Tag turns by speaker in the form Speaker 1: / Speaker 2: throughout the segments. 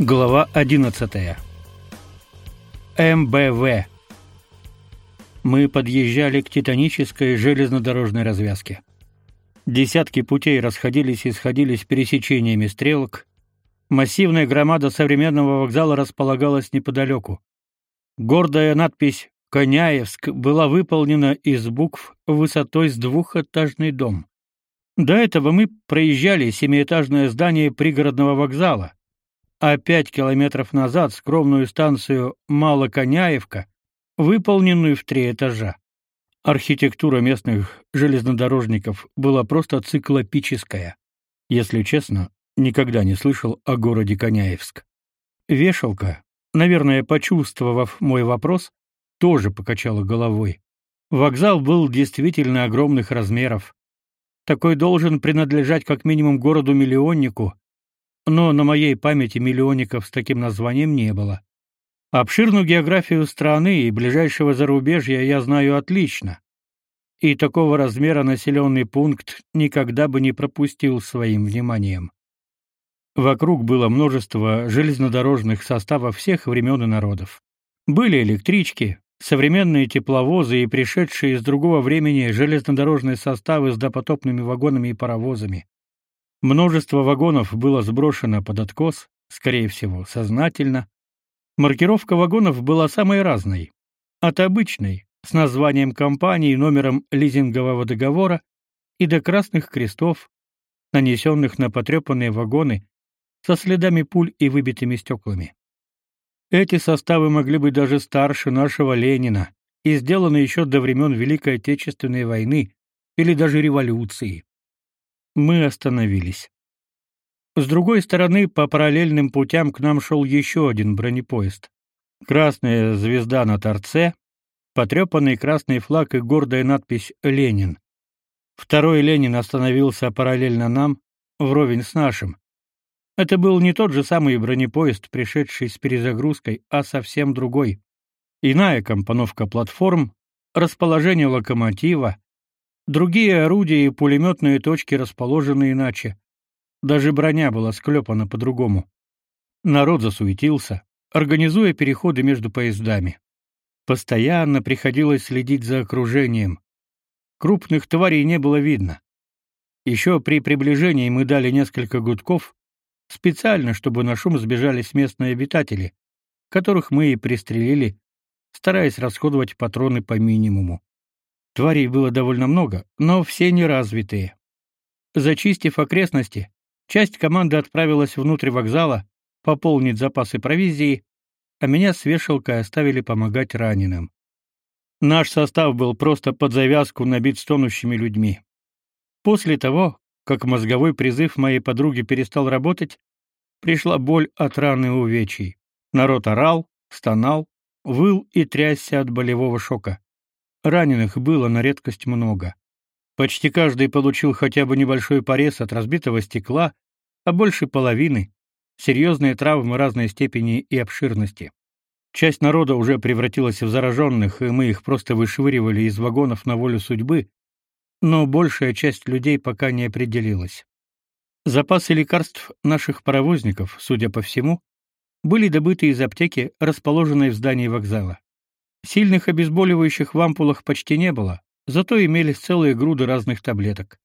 Speaker 1: Глава 11. МБВ. Мы подъезжали к титанической железнодорожной развязке. Десятки путей расходились и сходились пересечениями стрелок. Массивная громада современного вокзала располагалась неподалеку. Гордая надпись «Коняевск» была выполнена из букв высотой с двухэтажный дом. До этого мы проезжали семиэтажное здание пригородного вокзала, а пять километров назад скромную станцию Малоконяевка, выполненную в три этажа. Архитектура местных железнодорожников была просто циклопическая. Если честно, никогда не слышал о городе Коняевск. Вешалка, наверное, почувствовав мой вопрос, тоже покачала головой. Вокзал был действительно огромных размеров. Такой должен принадлежать как минимум городу-миллионнику, но на моей памяти миллионников с таким названием не было. Обширную географию страны и ближайшего зарубежья я знаю отлично. И такого размера населенный пункт никогда бы не пропустил своим вниманием. Вокруг было множество железнодорожных составов всех времен и народов. Были электрички, современные тепловозы и пришедшие из другого времени железнодорожные составы с допотопными вагонами и паровозами. Множество вагонов было сброшено под откос, скорее всего, сознательно. Маркировка вагонов была самой разной. От обычной, с названием компании и номером лизингового договора, и до красных крестов, нанесенных на потрепанные вагоны со следами пуль и выбитыми стеклами. Эти составы могли быть даже старше нашего Ленина и сделаны еще до времен Великой Отечественной войны или даже революции мы остановились. С другой стороны, по параллельным путям к нам шел еще один бронепоезд. Красная звезда на торце, потрепанный красный флаг и гордая надпись «Ленин». Второй Ленин остановился параллельно нам, вровень с нашим. Это был не тот же самый бронепоезд, пришедший с перезагрузкой, а совсем другой. Иная компоновка платформ, расположение локомотива, Другие орудия и пулеметные точки расположены иначе. Даже броня была склепана по-другому. Народ засуетился, организуя переходы между поездами. Постоянно приходилось следить за окружением. Крупных тварей не было видно. Еще при приближении мы дали несколько гудков, специально, чтобы на шум сбежались местные обитатели, которых мы и пристрелили, стараясь расходовать патроны по минимуму. Тварей было довольно много, но все неразвитые. Зачистив окрестности, часть команды отправилась внутрь вокзала пополнить запасы провизии, а меня с вешалкой оставили помогать раненым. Наш состав был просто под завязку набит стонущими людьми. После того, как мозговой призыв моей подруги перестал работать, пришла боль от раны увечий. Народ орал, стонал, выл и трясся от болевого шока. Раненых было на редкость много. Почти каждый получил хотя бы небольшой порез от разбитого стекла, а больше половины серьезные травмы разной степени и обширности. Часть народа уже превратилась в зараженных, и мы их просто вышвыривали из вагонов на волю судьбы, но большая часть людей пока не определилась. Запасы лекарств наших паровозников, судя по всему, были добыты из аптеки, расположенной в здании вокзала. Сильных обезболивающих в ампулах почти не было, зато имелись целые груды разных таблеток.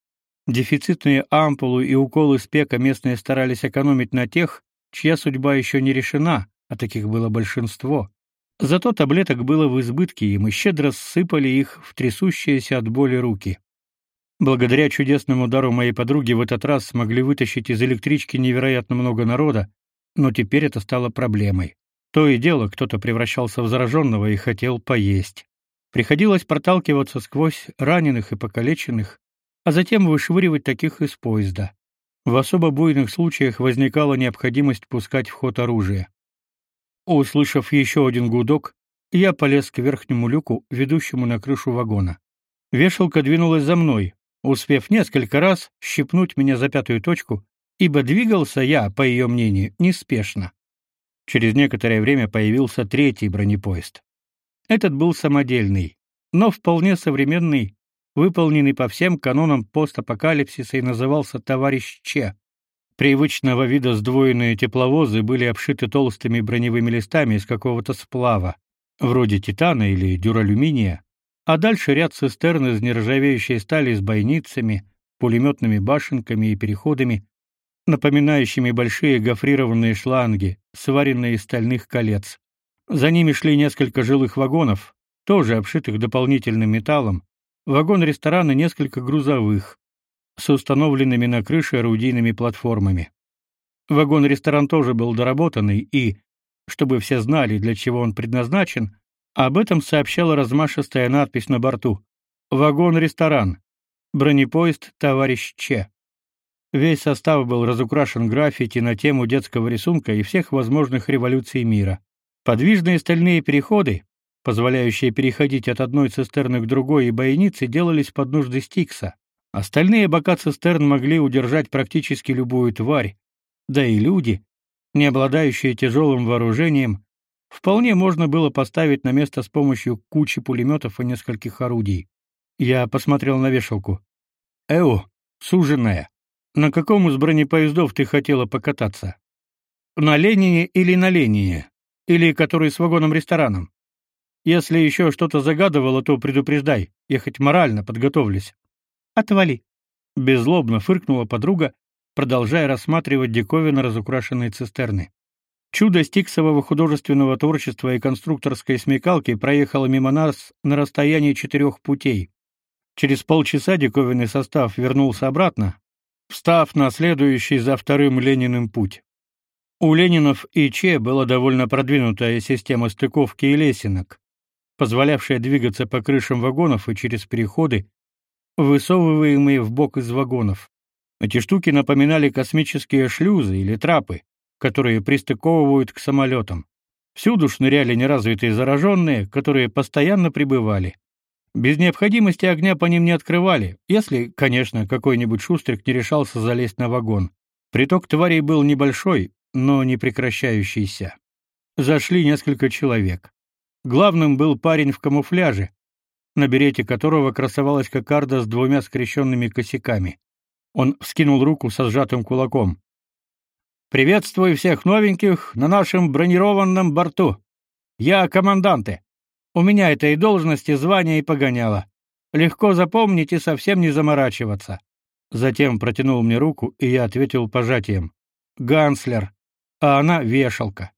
Speaker 1: Дефицитные ампулы и уколы спека местные старались экономить на тех, чья судьба еще не решена, а таких было большинство. Зато таблеток было в избытке, и мы щедро сыпали их в трясущиеся от боли руки. Благодаря чудесному дару моей подруги в этот раз смогли вытащить из электрички невероятно много народа, но теперь это стало проблемой. То и дело кто-то превращался в зараженного и хотел поесть. Приходилось проталкиваться сквозь раненых и покалеченных, а затем вышвыривать таких из поезда. В особо буйных случаях возникала необходимость пускать в ход оружие. Услышав еще один гудок, я полез к верхнему люку, ведущему на крышу вагона. Вешалка двинулась за мной, успев несколько раз щипнуть меня за пятую точку, ибо двигался я, по ее мнению, неспешно. Через некоторое время появился третий бронепоезд. Этот был самодельный, но вполне современный, выполненный по всем канонам постапокалипсиса и назывался «Товарищ Че». Привычного вида сдвоенные тепловозы были обшиты толстыми броневыми листами из какого-то сплава, вроде титана или дюралюминия, а дальше ряд цистерн из нержавеющей стали с бойницами, пулеметными башенками и переходами, напоминающими большие гофрированные шланги, сваренные из стальных колец. За ними шли несколько жилых вагонов, тоже обшитых дополнительным металлом, вагон ресторана несколько грузовых, с установленными на крыше орудийными платформами. Вагон-ресторан тоже был доработанный и, чтобы все знали, для чего он предназначен, об этом сообщала размашистая надпись на борту. «Вагон-ресторан. Бронепоезд «Товарищ Че». Весь состав был разукрашен граффити на тему детского рисунка и всех возможных революций мира. Подвижные стальные переходы, позволяющие переходить от одной цистерны к другой и бойницы, делались под нужды Стикса. Остальные бока цистерн могли удержать практически любую тварь, да и люди, не обладающие тяжелым вооружением, вполне можно было поставить на место с помощью кучи пулеметов и нескольких орудий. Я посмотрел на вешалку. «Эо, суженая, на каком из бронепоездов ты хотела покататься? На Ленине или на Ленине? Или который с вагоном-рестораном? Если еще что-то загадывало, то предупреждай, я хоть морально подготовлюсь». Отвали. Беззлобно фыркнула подруга, продолжая рассматривать диковинно разукрашенные цистерны. Чудо стиксового художественного творчества и конструкторской смекалки проехало мимо нас на расстоянии четырех путей. Через полчаса диковинный состав вернулся обратно, встав на следующий за вторым Лениным путь. У Ленинов и Че была довольно продвинутая система стыковки и лесенок, позволявшая двигаться по крышам вагонов и через переходы, высовываемые в бок из вагонов. Эти штуки напоминали космические шлюзы или трапы, которые пристыковывают к самолетам. Всюду шныряли неразвитые зараженные, которые постоянно прибывали. Без необходимости огня по ним не открывали, если, конечно, какой-нибудь шустрик не решался залезть на вагон. Приток тварей был небольшой, но не прекращающийся. Зашли несколько человек. Главным был парень в камуфляже, на берете которого красовалась кокарда с двумя скрещенными косяками. Он вскинул руку со сжатым кулаком. «Приветствую всех новеньких на нашем бронированном борту. Я команданты. У меня этой должности звание и погоняло. Легко запомнить и совсем не заморачиваться». Затем протянул мне руку, и я ответил пожатием. «Ганслер, а она вешалка».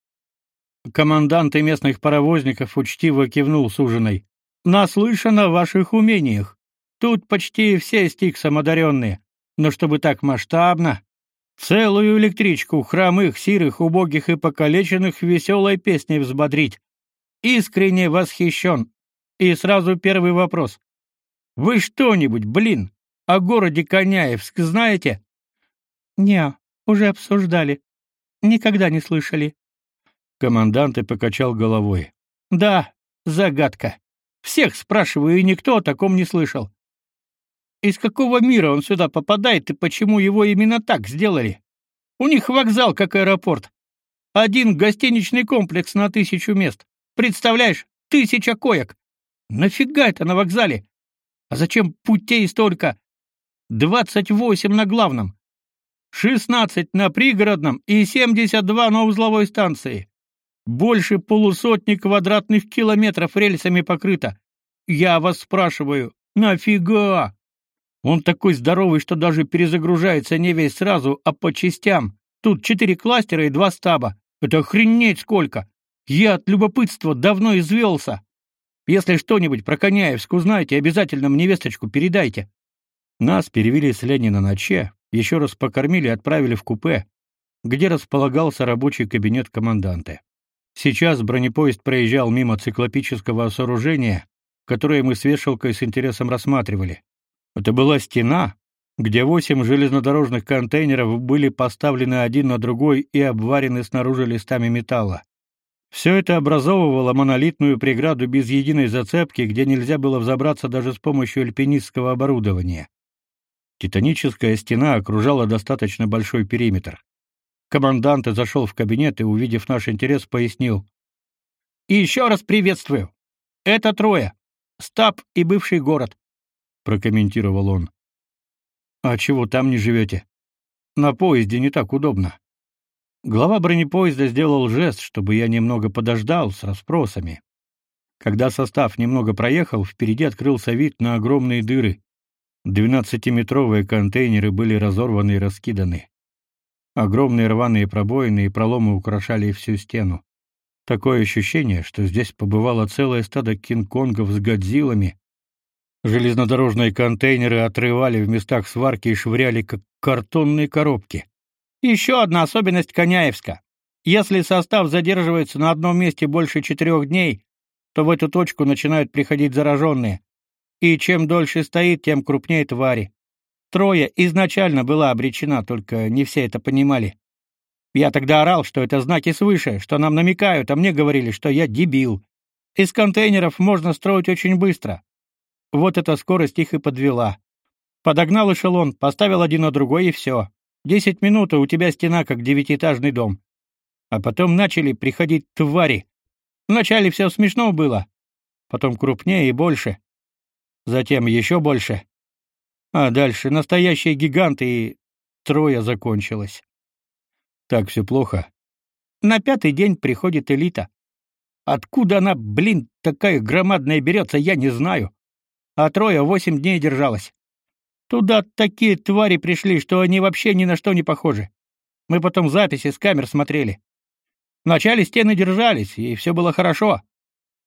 Speaker 1: Командант и местных паровозников учтиво кивнул суженой наслышан о ваших умениях. Тут почти все стиксом одаренные, но чтобы так масштабно, целую электричку хромых, сирых, убогих и покалеченных веселой песней взбодрить. Искренне восхищен. И сразу первый вопрос. Вы что-нибудь, блин, о городе Коняевск знаете? Не, уже обсуждали. Никогда не слышали. Командант и покачал головой. Да, загадка. Всех спрашиваю, и никто о таком не слышал. Из какого мира он сюда попадает и почему его именно так сделали? У них вокзал как аэропорт. Один гостиничный комплекс на тысячу мест. Представляешь, тысяча коек. Нафига это на вокзале? А зачем путей столько? Двадцать восемь на главном, шестнадцать на пригородном и семьдесят два на узловой станции. Больше полусотни квадратных километров рельсами покрыто. Я вас спрашиваю, нафига? Он такой здоровый, что даже перезагружается не весь сразу, а по частям. Тут четыре кластера и два стаба. Это охренеть сколько! Я от любопытства давно извелся. Если что-нибудь про Коняевск узнаете, обязательно мне весточку передайте. Нас перевели с Ленина на Че, еще раз покормили и отправили в купе, где располагался рабочий кабинет команданта. Сейчас бронепоезд проезжал мимо циклопического сооружения, которое мы с вешалкой с интересом рассматривали. Это была стена, где восемь железнодорожных контейнеров были поставлены один на другой и обварены снаружи листами металла. Все это образовывало монолитную преграду без единой зацепки, где нельзя было взобраться даже с помощью альпинистского оборудования. Титаническая стена окружала достаточно большой периметр. Командант зашел в кабинет и, увидев наш интерес, пояснил. «И еще раз приветствую. Это трое. Стаб и бывший город», — прокомментировал он. «А чего там не живете?» На поезде не так удобно. Глава бронепоезда сделал жест, чтобы я немного подождал с расспросами. Когда состав немного проехал, впереди открылся вид на огромные дыры. Двенадцатиметровые контейнеры были разорваны и раскиданы. Огромные рваные пробоины и проломы украшали всю стену. Такое ощущение, что здесь побывало целое стадо кинг-конгов с годзиллами. Железнодорожные контейнеры отрывали в местах сварки и швыряли, как картонные коробки. Еще одна особенность Коняевска. Если состав задерживается на одном месте больше четырех дней, то в эту точку начинают приходить зараженные. И чем дольше стоит, тем крупнее твари. Трое изначально была обречена, только не все это понимали. Я тогда орал, что это знаки свыше, что нам намекают, а мне говорили, что я дебил. Из контейнеров можно строить очень быстро. Вот эта скорость их и подвела. Подогнал эшелон, поставил один на другой и все. Десять минут, и у тебя стена как девятиэтажный дом. А потом начали приходить твари. Вначале все смешно было, потом крупнее и больше. Затем еще больше. А дальше настоящие гиганты и трое закончилось. Так все плохо. На пятый день приходит элита. Откуда она, блин, такая громадная берется, я не знаю. А трое восемь дней держалась. Туда такие твари пришли, что они вообще ни на что не похожи. Мы потом записи с камер смотрели. Вначале стены держались, и все было хорошо.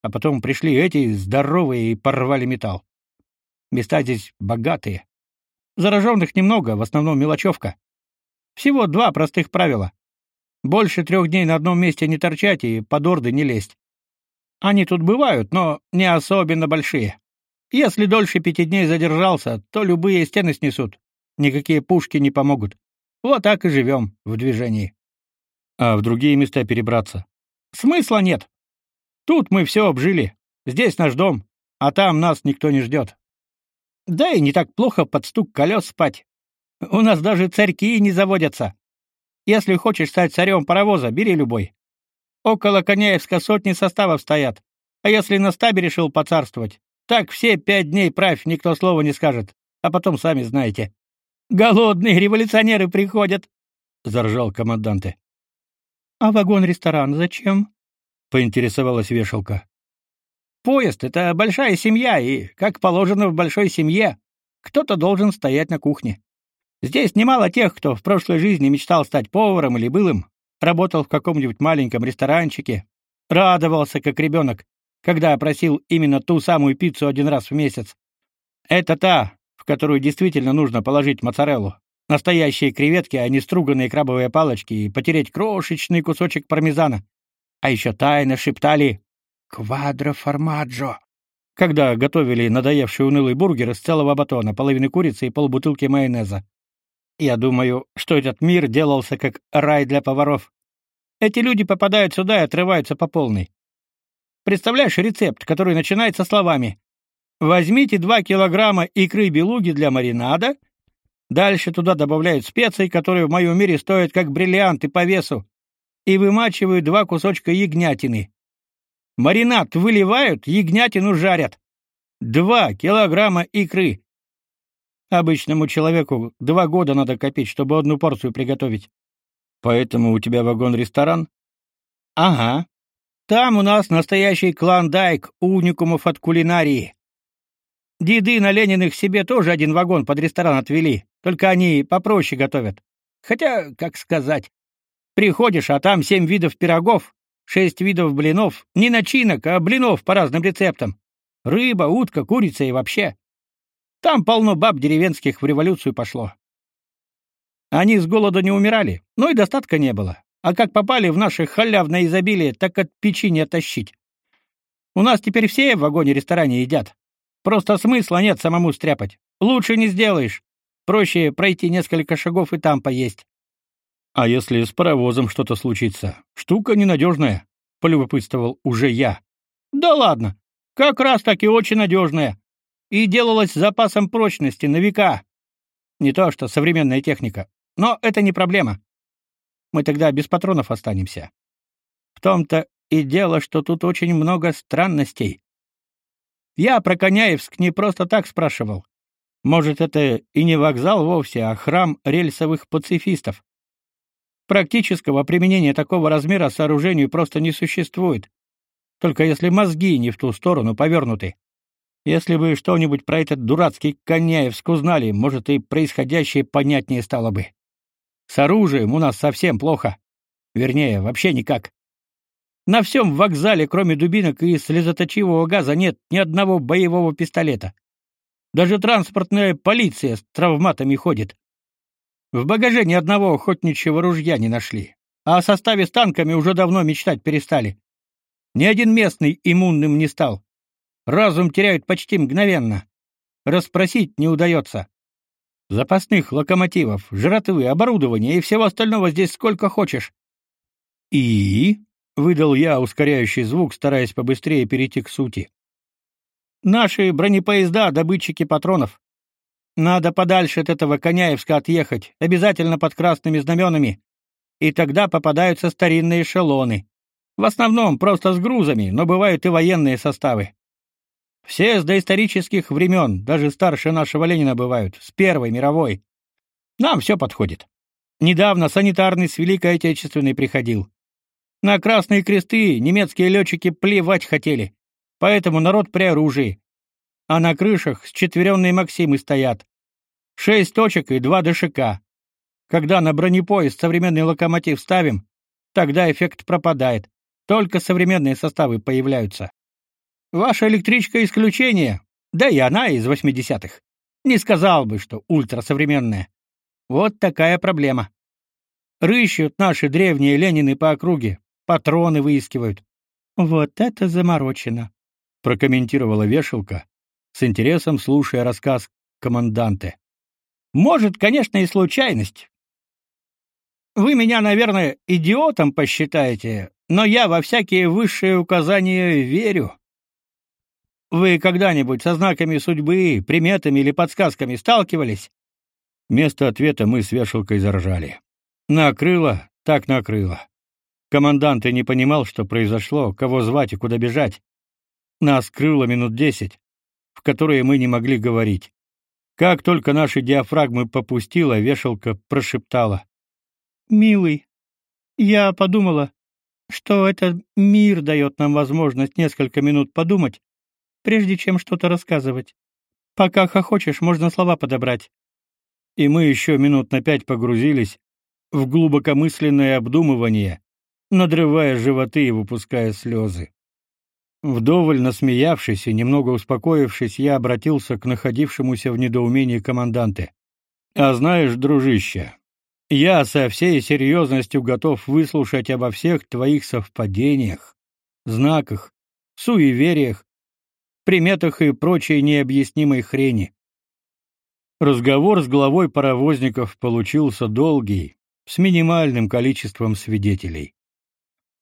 Speaker 1: А потом пришли эти здоровые и порвали металл. Места здесь богатые. Зараженных немного, в основном мелочевка. Всего два простых правила. Больше трех дней на одном месте не торчать и под орды не лезть. Они тут бывают, но не особенно большие. Если дольше пяти дней задержался, то любые стены снесут. Никакие пушки не помогут. Вот так и живем в движении. А в другие места перебраться? Смысла нет. Тут мы все обжили. Здесь наш дом, а там нас никто не ждет. Да и не так плохо под стук колес спать. У нас даже царьки не заводятся. Если хочешь стать царем паровоза, бери любой. Около Коняевска сотни составов стоят. А если на стабе решил поцарствовать, так все пять дней правь, никто слова не скажет. А потом сами знаете. Голодные революционеры приходят, заржал команданты. А вагон-ресторан зачем? поинтересовалась вешалка. Поезд это большая семья, и, как положено в большой семье, кто-то должен стоять на кухне. Здесь немало тех, кто в прошлой жизни мечтал стать поваром или был им, работал в каком-нибудь маленьком ресторанчике, радовался как ребенок, когда просил именно ту самую пиццу один раз в месяц. Это та, в которую действительно нужно положить моцареллу. Настоящие креветки, а не струганные крабовые палочки, и потереть крошечный кусочек пармезана. А еще тайно шептали «Квадро формаджо», когда готовили надоевший унылый бургер из целого батона, половины курицы и полбутылки майонеза. Я думаю, что этот мир делался как рай для поваров. Эти люди попадают сюда и отрываются по полной. Представляешь рецепт, который начинается словами «Возьмите 2 килограмма икры белуги для маринада», дальше туда добавляют специи, которые в моем мире стоят как бриллианты по весу, и вымачивают два кусочка ягнятины. Маринад выливают, ягнятину жарят. Два килограмма икры. Обычному человеку два года надо копить, чтобы одну порцию приготовить. Поэтому у тебя вагон-ресторан? Ага. Там у нас настоящий клондайк уникумов от кулинарии. Деды на Лениных себе тоже один вагон под ресторан отвели, только они попроще готовят. Хотя, как сказать, приходишь, а там семь видов пирогов, шесть видов блинов, не начинок, а блинов по разным рецептам. Рыба, утка, курица и вообще. Там полно баб деревенских в революцию пошло. Они с голода не умирали, но и достатка не было. А как попали в наше халявное изобилие, так от печи не оттащить. У нас теперь все в вагоне-ресторане едят. Просто смысла нет самому стряпать. Лучше не сделаешь. Проще пройти несколько шагов и там поесть. А если с паровозом что-то случится? Штука ненадежная, — полюбопытствовал уже я. Да ладно, как раз таки очень надежная и делалось с запасом прочности на века. Не то что современная техника. Но это не проблема. Мы тогда без патронов останемся. В том-то и дело, что тут очень много странностей. Я про Коняевск не просто так спрашивал. Может, это и не вокзал вовсе, а храм рельсовых пацифистов. Практического применения такого размера сооружению просто не существует. Только если мозги не в ту сторону повернуты. Если бы что-нибудь про этот дурацкий Коняевск узнали, может, и происходящее понятнее стало бы. С оружием у нас совсем плохо. Вернее, вообще никак. На всем вокзале, кроме дубинок и слезоточивого газа, нет ни одного боевого пистолета. Даже транспортная полиция с травматами ходит. В багаже ни одного охотничьего ружья не нашли. А о составе с танками уже давно мечтать перестали. Ни один местный иммунным не стал. Разум теряют почти мгновенно. Расспросить не удается. Запасных локомотивов, жратвы, оборудования и всего остального здесь сколько хочешь. И выдал я ускоряющий звук, стараясь побыстрее перейти к сути. Наши бронепоезда добытчики патронов. Надо подальше от этого Коняевска отъехать, обязательно под красными знаменами, и тогда попадаются старинные эшелоны. В основном просто с грузами, но бывают и военные составы. Все с доисторических времен, даже старше нашего Ленина бывают, с Первой мировой. Нам все подходит. Недавно санитарный с Великой Отечественной приходил. На красные кресты немецкие летчики плевать хотели, поэтому народ при оружии. А на крышах счетверенные Максимы стоят. Шесть точек и два ДШК. Когда на бронепоезд современный локомотив ставим, тогда эффект пропадает. Только современные составы появляются. Ваша электричка исключение, да и она из восьмидесятых. Не сказал бы, что ультрасовременная. Вот такая проблема. Рыщут наши древние Ленины по округе, патроны выискивают. Вот это заморочено, прокомментировала вешалка, с интересом слушая рассказ команданта. Может, конечно, и случайность. Вы меня, наверное, идиотом посчитаете, но я во всякие высшие указания верю. Вы когда-нибудь со знаками судьбы, приметами или подсказками сталкивались? Вместо ответа мы с вешалкой заржали. Накрыло, так накрыло. Командант и не понимал, что произошло, кого звать и куда бежать. Нас крыло минут десять, в которые мы не могли говорить. Как только наши диафрагмы попустила, вешалка прошептала: "Милый, я подумала, что этот мир дает нам возможность несколько минут подумать, прежде чем что-то рассказывать. Пока хохочешь, можно слова подобрать". И мы еще минут на пять погрузились в глубокомысленное обдумывание надрывая животы и выпуская слезы. Вдоволь насмеявшись и немного успокоившись, я обратился к находившемуся в недоумении команданте. «А знаешь, дружище, я со всей серьезностью готов выслушать обо всех твоих совпадениях, знаках, суевериях, приметах и прочей необъяснимой хрени. Разговор с главой паровозников получился долгий, с минимальным количеством свидетелей.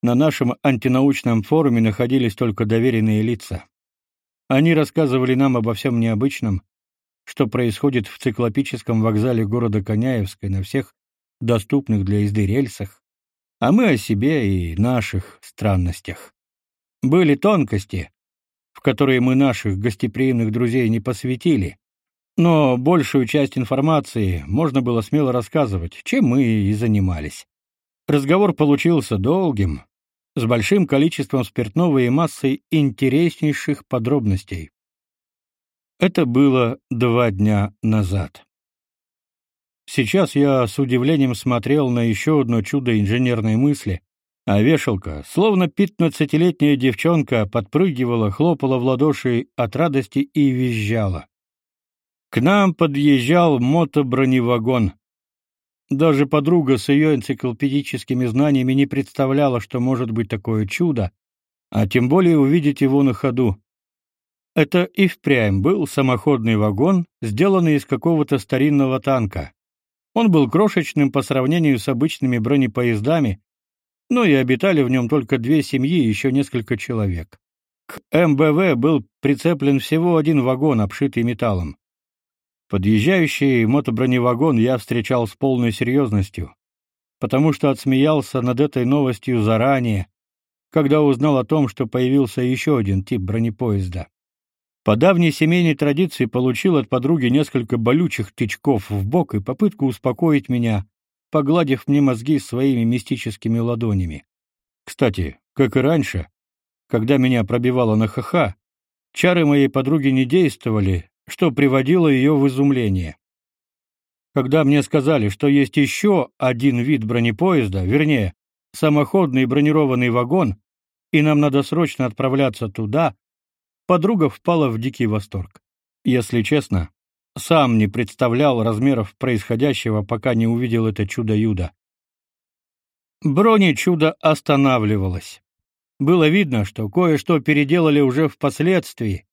Speaker 1: На нашем антинаучном форуме находились только доверенные лица. Они рассказывали нам обо всем необычном, что происходит в циклопическом вокзале города Коняевской на всех доступных для езды рельсах, а мы о себе и наших странностях. Были тонкости, которые мы наших гостеприимных друзей не посвятили, но большую часть информации можно было смело рассказывать, чем мы и занимались. Разговор получился долгим, с большим количеством спиртного и массой интереснейших подробностей. Это было два дня назад. Сейчас я с удивлением смотрел на еще одно чудо инженерной мысли, а вешалка, словно пятнадцатилетняя девчонка, подпрыгивала, хлопала в ладоши от радости и визжала. К нам подъезжал мотоброневагон. Даже подруга с ее энциклопедическими знаниями не представляла, что может быть такое чудо, а тем более увидеть его на ходу. Это и впрямь был самоходный вагон, сделанный из какого-то старинного танка. Он был крошечным по сравнению с обычными бронепоездами, но и обитали в нем только две семьи и еще несколько человек. К МБВ был прицеплен всего один вагон, обшитый металлом. Подъезжающий мотоброневагон я встречал с полной серьезностью, потому что отсмеялся над этой новостью заранее, когда узнал о том, что появился еще один тип бронепоезда. По давней семейной традиции получил от подруги несколько болючих тычков в бок и попытку успокоить меня, погладив мне мозги своими мистическими ладонями. Кстати, как и раньше, когда меня пробивало на ха-ха, чары моей подруги не действовали, что приводило ее в изумление. Когда мне сказали, что есть еще один вид бронепоезда, вернее, самоходный бронированный вагон, и нам надо срочно отправляться туда, подруга впала в дикий восторг. Если честно, сам не представлял размеров происходящего, пока не увидел это чудо-юдо. Бронечудо останавливалось. Было видно, что кое-что переделали уже впоследствии,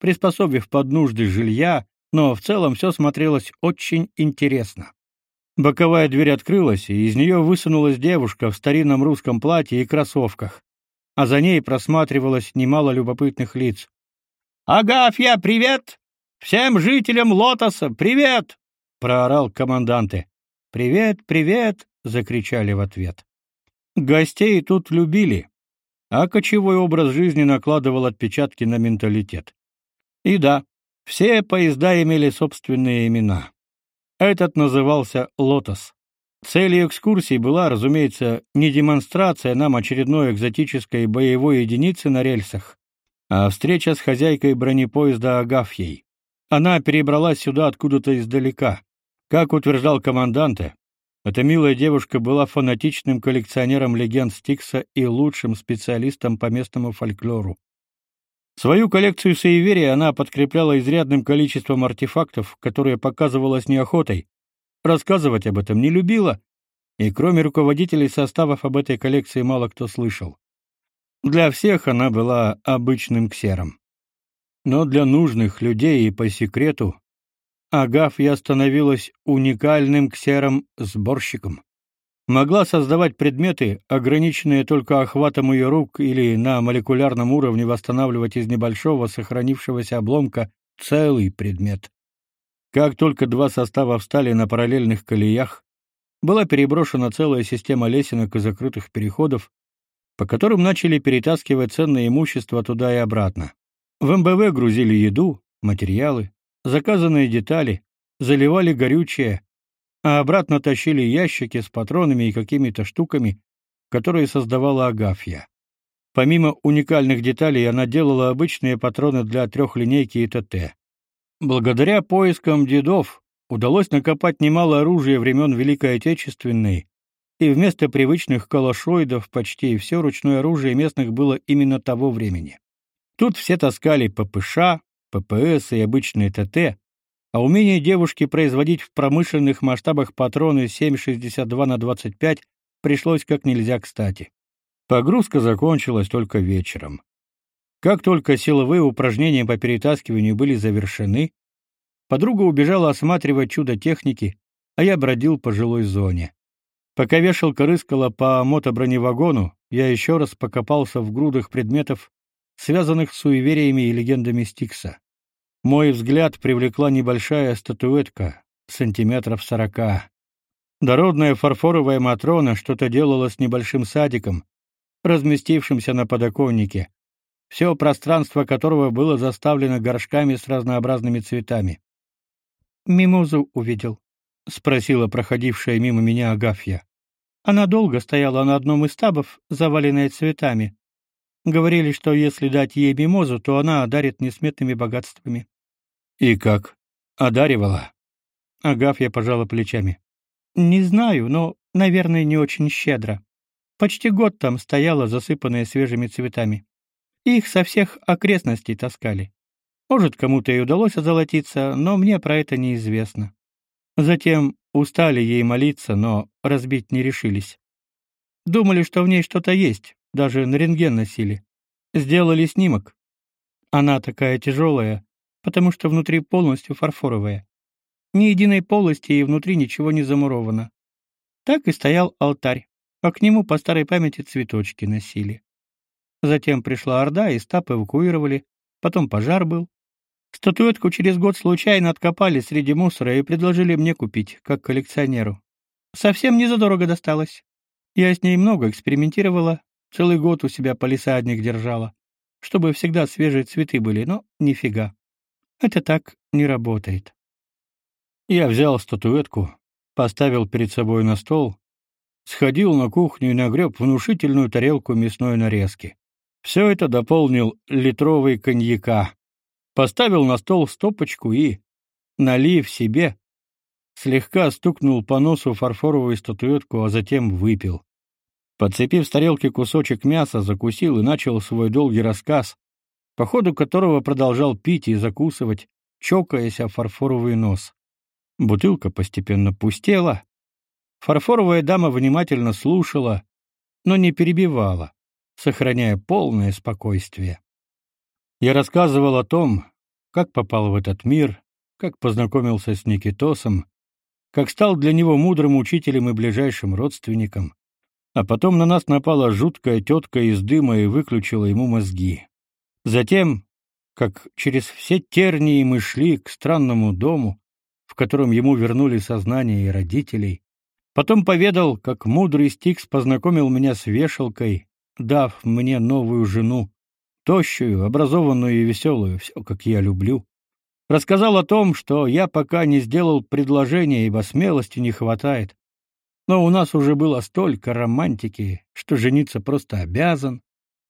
Speaker 1: приспособив под нужды жилья, но в целом все смотрелось очень интересно. Боковая дверь открылась, и из нее высунулась девушка в старинном русском платье и кроссовках, а за ней просматривалось немало любопытных лиц. «Агафья, привет! Всем жителям Лотоса привет!» — проорал команданты. «Привет, привет!» — закричали в ответ. Гостей тут любили, а кочевой образ жизни накладывал отпечатки на менталитет. И да, все поезда имели собственные имена. Этот назывался «Лотос». Целью экскурсии была, разумеется, не демонстрация нам очередной экзотической боевой единицы на рельсах, а встреча с хозяйкой бронепоезда Агафьей. Она перебралась сюда откуда-то издалека. Как утверждал команданте, эта милая девушка была фанатичным коллекционером легенд Стикса и лучшим специалистом по местному фольклору. Свою коллекцию суеверий она подкрепляла изрядным количеством артефактов, которые показывала с неохотой. Рассказывать об этом не любила, и кроме руководителей составов об этой коллекции мало кто слышал. Для всех она была обычным ксером. Но для нужных людей и по секрету Агафья становилась уникальным ксером-сборщиком. Могла создавать предметы, ограниченные только охватом ее рук или на молекулярном уровне восстанавливать из небольшого сохранившегося обломка целый предмет. Как только два состава встали на параллельных колеях, была переброшена целая система лесенок и закрытых переходов, по которым начали перетаскивать ценное имущество туда и обратно. В МБВ грузили еду, материалы, заказанные детали, заливали горючее, а обратно тащили ящики с патронами и какими-то штуками, которые создавала Агафья. Помимо уникальных деталей, она делала обычные патроны для трехлинейки и ТТ. Благодаря поискам дедов удалось накопать немало оружия времен Великой Отечественной, и вместо привычных калашоидов почти все ручное оружие местных было именно того времени. Тут все таскали ППШ, ППС и обычные ТТ, а умение девушки производить в промышленных масштабах патроны 7,62 на 25 пришлось как нельзя кстати. Погрузка закончилась только вечером. Как только силовые упражнения по перетаскиванию были завершены, подруга убежала осматривать чудо техники, а я бродил по жилой зоне. Пока вешалка рыскала по мотоброневагону, я еще раз покопался в грудах предметов, связанных с суевериями и легендами Стикса. Мой взгляд привлекла небольшая статуэтка, сантиметров сорока. Дородная фарфоровая матрона что-то делала с небольшим садиком, разместившимся на подоконнике, все пространство которого было заставлено горшками с разнообразными цветами. «Мимозу увидел», — спросила проходившая мимо меня Агафья. Она долго стояла на одном из табов, заваленная цветами. Говорили, что если дать ей мимозу, то она одарит несметными богатствами. И как? Одаривала? Агафья пожала плечами. Не знаю, но, наверное, не очень щедро. Почти год там стояла, засыпанная свежими цветами. Их со всех окрестностей таскали. Может, кому-то и удалось озолотиться, но мне про это неизвестно. Затем устали ей молиться, но разбить не решились. Думали, что в ней что-то есть, даже на рентген носили. Сделали снимок. Она такая тяжелая, потому что внутри полностью фарфоровая. Ни единой полости и внутри ничего не замуровано. Так и стоял алтарь, а к нему по старой памяти цветочки носили. Затем пришла орда, и стап эвакуировали, потом пожар был. Статуэтку через год случайно откопали среди мусора и предложили мне купить, как коллекционеру. Совсем не задорого досталось. Я с ней много экспериментировала, Целый год у себя полисадник держала. чтобы всегда свежие цветы были, но нифига. Это так не работает. Я взял статуэтку, поставил перед собой на стол, сходил на кухню и нагреб внушительную тарелку мясной нарезки. Все это дополнил литровой коньяка. Поставил на стол стопочку и, налив себе, слегка стукнул по носу фарфоровую статуэтку, а затем выпил. Подцепив с тарелки кусочек мяса, закусил и начал свой долгий рассказ, по ходу которого продолжал пить и закусывать, чокаясь о фарфоровый нос. Бутылка постепенно пустела. Фарфоровая дама внимательно слушала, но не перебивала, сохраняя полное спокойствие. Я рассказывал о том, как попал в этот мир, как познакомился с Никитосом, как стал для него мудрым учителем и ближайшим родственником, а потом на нас напала жуткая тетка из дыма и выключила ему мозги. Затем, как через все тернии мы шли к странному дому, в котором ему вернули сознание и родителей, потом поведал, как мудрый Стикс познакомил меня с вешалкой, дав мне новую жену, тощую, образованную и веселую, все, как я люблю. Рассказал о том, что я пока не сделал предложение, ибо смелости не хватает, но у нас уже было столько романтики, что жениться просто обязан,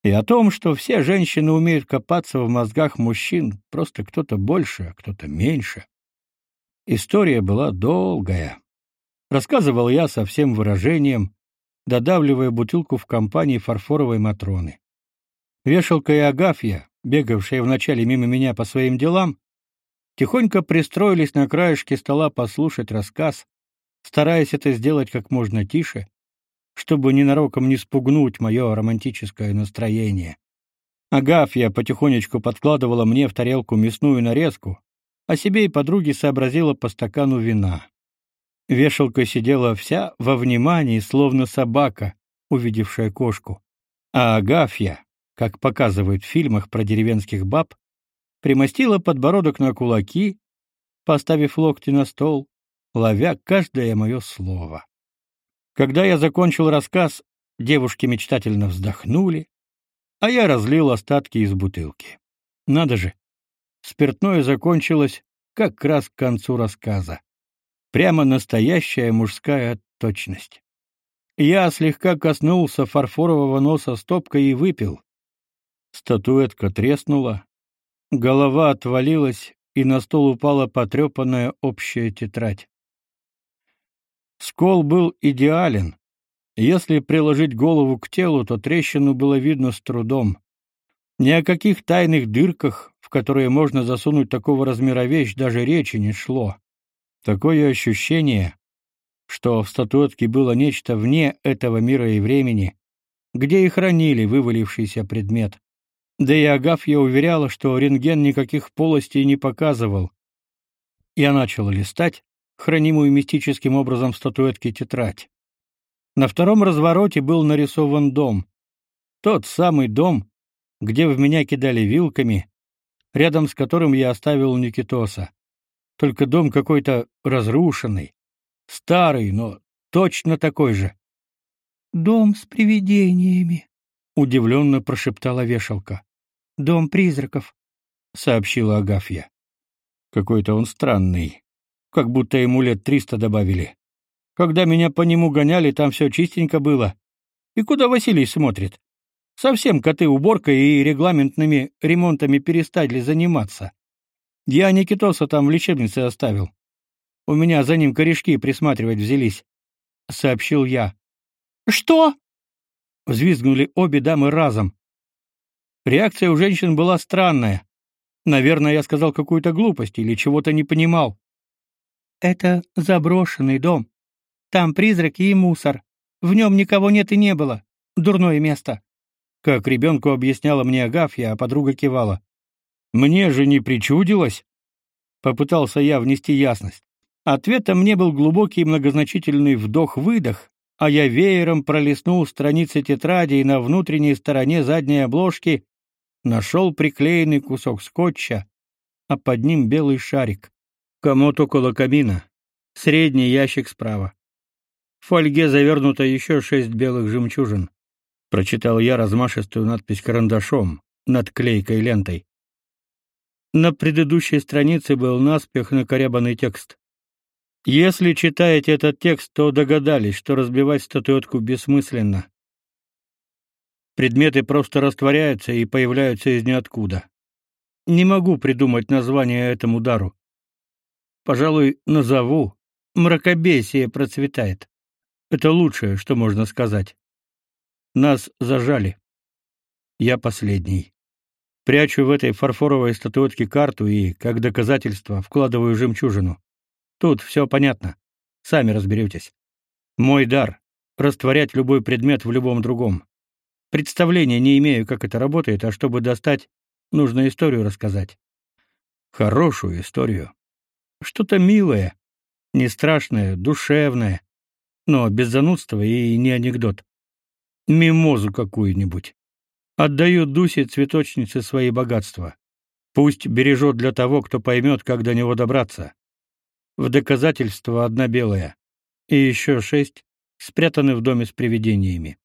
Speaker 1: и о том, что все женщины умеют копаться в мозгах мужчин, просто кто-то больше, а кто-то меньше. История была долгая. Рассказывал я со всем выражением, додавливая бутылку в компании фарфоровой Матроны. Вешалка и Агафья, бегавшие вначале мимо меня по своим делам, тихонько пристроились на краешке стола послушать рассказ, стараясь это сделать как можно тише, чтобы ненароком не спугнуть мое романтическое настроение. Агафья потихонечку подкладывала мне в тарелку мясную нарезку, а себе и подруге сообразила по стакану вина. Вешалка сидела вся во внимании, словно собака, увидевшая кошку. А Агафья, как показывают в фильмах про деревенских баб, примостила подбородок на кулаки, поставив локти на стол, ловя каждое мое слово. Когда я закончил рассказ, девушки мечтательно вздохнули, а я разлил остатки из бутылки. Надо же, спиртное закончилось как раз к концу рассказа. Прямо настоящая мужская точность. Я слегка коснулся фарфорового носа стопкой и выпил. Статуэтка треснула, голова отвалилась, и на стол упала потрепанная общая тетрадь. Скол был идеален. Если приложить голову к телу, то трещину было видно с трудом. Ни о каких тайных дырках, в которые можно засунуть такого размера вещь, даже речи не шло. Такое ощущение, что в статуэтке было нечто вне этого мира и времени, где и хранили вывалившийся предмет. Да и Агафья уверяла, что рентген никаких полостей не показывал. Я начал листать, хранимую мистическим образом в статуэтке тетрадь. На втором развороте был нарисован дом. Тот самый дом, где в меня кидали вилками, рядом с которым я оставил Никитоса. Только дом какой-то разрушенный, старый, но точно такой же. Дом с привидениями, удивленно прошептала вешалка. Дом призраков, сообщила Агафья. Какой-то он странный, как будто ему лет триста добавили. Когда меня по нему гоняли, там все чистенько было. И куда Василий смотрит? Совсем коты уборкой и регламентными ремонтами перестали заниматься. Я Никитоса там в лечебнице оставил. У меня за ним корешки присматривать взялись, — сообщил я. — Что? — взвизгнули обе дамы разом. Реакция у женщин была странная. Наверное, я сказал какую-то глупость или чего-то не понимал. Это заброшенный дом. Там призраки и мусор. В нем никого нет и не было. Дурное место. Как ребенку объясняла мне Агафья, а подруга кивала. Мне же не причудилось. Попытался я внести ясность. Ответом мне был глубокий многозначительный вдох-выдох, а я веером пролистнул страницы тетради и на внутренней стороне задней обложки нашел приклеенный кусок скотча, а под ним белый шарик. Комод около камина. Средний ящик справа. В фольге завернуто еще шесть белых жемчужин. Прочитал я размашистую надпись карандашом, над клейкой лентой. На предыдущей странице был наспех накорябанный текст. Если читаете этот текст, то догадались, что разбивать статуэтку бессмысленно. Предметы просто растворяются и появляются из ниоткуда. Не могу придумать название этому удару. Пожалуй, назову «Мракобесие процветает». Это лучшее, что можно сказать. Нас зажали. Я последний. Прячу в этой фарфоровой статуэтке карту и, как доказательство, вкладываю жемчужину. Тут все понятно. Сами разберетесь. Мой дар — растворять любой предмет в любом другом. Представления не имею, как это работает, а чтобы достать, нужно историю рассказать. Хорошую историю. Что-то милое, не страшное, душевное, но без занудства и не анекдот. Мимозу какую-нибудь. Отдаю Дусе цветочнице свои богатства. Пусть бережет для того, кто поймет, как до него добраться. В доказательство одна белая. И еще шесть спрятаны в доме с привидениями.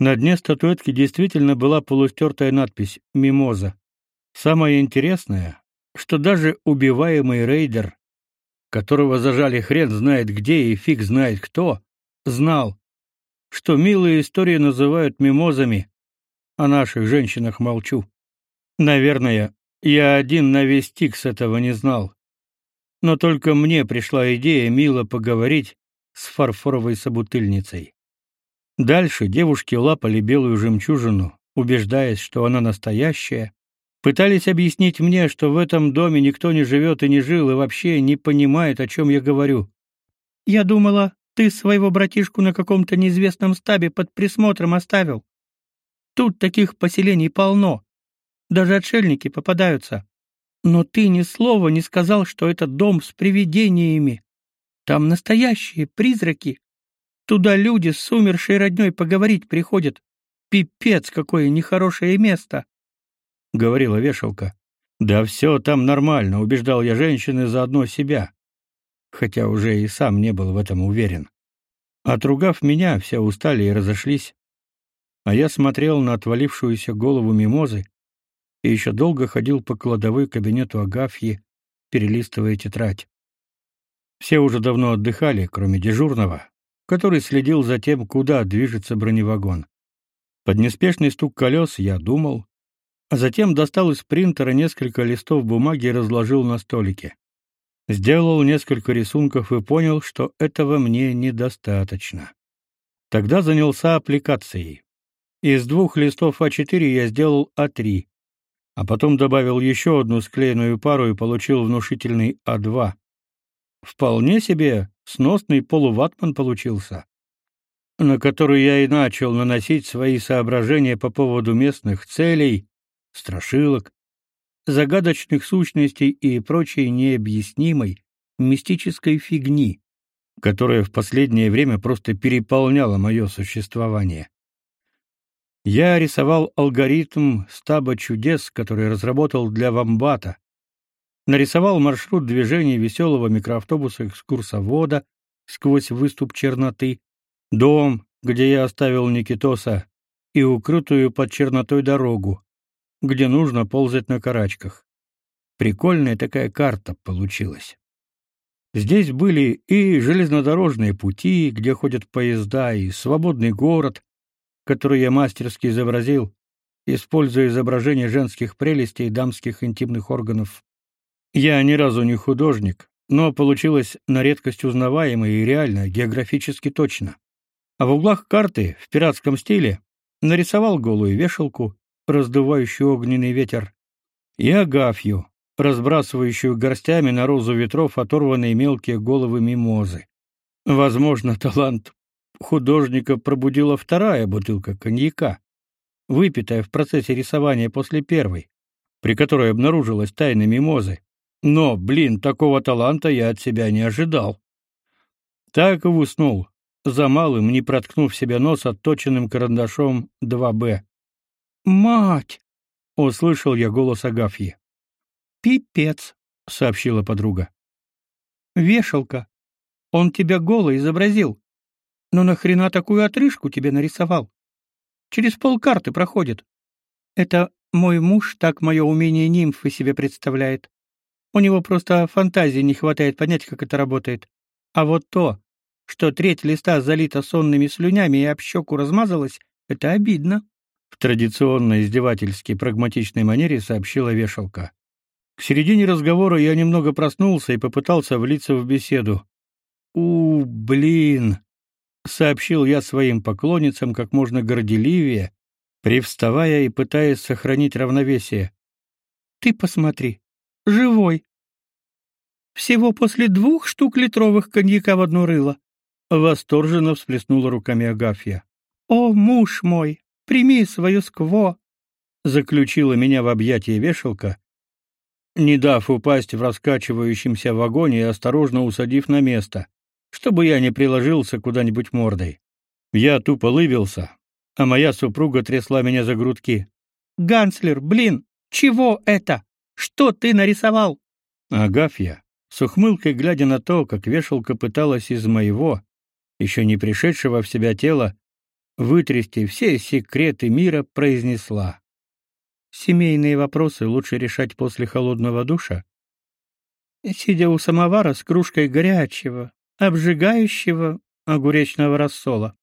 Speaker 1: На дне статуэтки действительно была полустертая надпись «Мимоза». Самое интересное, что даже убиваемый рейдер, которого зажали хрен знает где и фиг знает кто, знал, что милые истории называют мимозами, о наших женщинах молчу. Наверное, я один на весь Тикс этого не знал. Но только мне пришла идея мило поговорить с фарфоровой собутыльницей. Дальше девушки лапали белую жемчужину, убеждаясь, что она настоящая, пытались объяснить мне, что в этом доме никто не живет и не жил и вообще не понимает, о чем я говорю. Я думала, ты своего братишку на каком-то неизвестном стабе под присмотром оставил. Тут таких поселений полно. Даже отшельники попадаются. Но ты ни слова не сказал, что это дом с привидениями. Там настоящие призраки. Туда люди с умершей роднёй поговорить приходят. Пипец, какое нехорошее место, — говорила вешалка. Да все там нормально, убеждал я женщины заодно себя. Хотя уже и сам не был в этом уверен. Отругав меня, все устали и разошлись а я смотрел на отвалившуюся голову мимозы и еще долго ходил по кладовой кабинету Агафьи, перелистывая тетрадь. Все уже давно отдыхали, кроме дежурного, который следил за тем, куда движется броневагон. Под неспешный стук колес я думал, затем достал из принтера несколько листов бумаги и разложил на столике. Сделал несколько рисунков и понял, что этого мне недостаточно. Тогда занялся аппликацией. Из двух листов А4 я сделал А3, а потом добавил еще одну склеенную пару и получил внушительный А2. Вполне себе сносный полуватман получился, на который я и начал наносить свои соображения по поводу местных целей, страшилок, загадочных сущностей и прочей необъяснимой мистической фигни, которая в последнее время просто переполняла мое существование. Я рисовал алгоритм стаба чудес, который разработал для Вамбата. Нарисовал маршрут движения веселого микроавтобуса-экскурсовода сквозь выступ черноты, дом, где я оставил Никитоса, и укрытую под чернотой дорогу, где нужно ползать на карачках. Прикольная такая карта получилась. Здесь были и железнодорожные пути, где ходят поезда, и свободный город, которую я мастерски изобразил, используя изображение женских прелестей и дамских интимных органов. Я ни разу не художник, но получилось на редкость узнаваемо и реально, географически точно. А в углах карты, в пиратском стиле, нарисовал голую вешалку, раздувающую огненный ветер, и Агафью, разбрасывающую горстями на розу ветров оторванные мелкие головы мимозы. Возможно, талант художника пробудила вторая бутылка коньяка, выпитая в процессе рисования после первой, при которой обнаружилась тайна мимозы. Но, блин, такого таланта я от себя не ожидал. Так и уснул, за малым, не проткнув себе нос отточенным карандашом 2Б. «Мать!» — услышал я голос Агафьи. «Пипец!» — сообщила подруга. «Вешалка! Он тебя голо изобразил!» Но нахрена такую отрыжку тебе нарисовал? Через полкарты проходит. Это
Speaker 2: Мой муж так мое умение нимфы себе представляет. У него просто фантазии не хватает понять, как это работает. А вот то, что треть листа залита сонными слюнями и об щеку размазалась, это обидно.
Speaker 1: В традиционной издевательски прагматичной манере сообщила вешалка. К середине разговора я немного проснулся и попытался влиться в беседу. «У, блин!» — сообщил я своим поклонницам как можно горделивее, привставая и пытаясь сохранить равновесие.
Speaker 2: «Ты посмотри, живой. Всего после двух штук литровых коньяка в одно рыло.
Speaker 1: Восторженно всплеснула руками Агафья.
Speaker 2: О, муж мой, прими свою скво,
Speaker 1: заключила меня в объятия вешалка, не дав упасть в раскачивающемся вагоне и осторожно усадив на место, чтобы я не приложился куда-нибудь мордой. Я тупо лыбился, а моя супруга трясла меня за грудки.
Speaker 2: «Ганслер, блин, чего это? Что ты нарисовал?»
Speaker 1: Агафья, с ухмылкой глядя на то, как вешалка пыталась из моего, еще не пришедшего в себя тела, вытрясти все секреты мира, произнесла. «Семейные вопросы лучше решать после холодного душа, сидя у самовара с кружкой горячего, обжигающего огуречного рассола.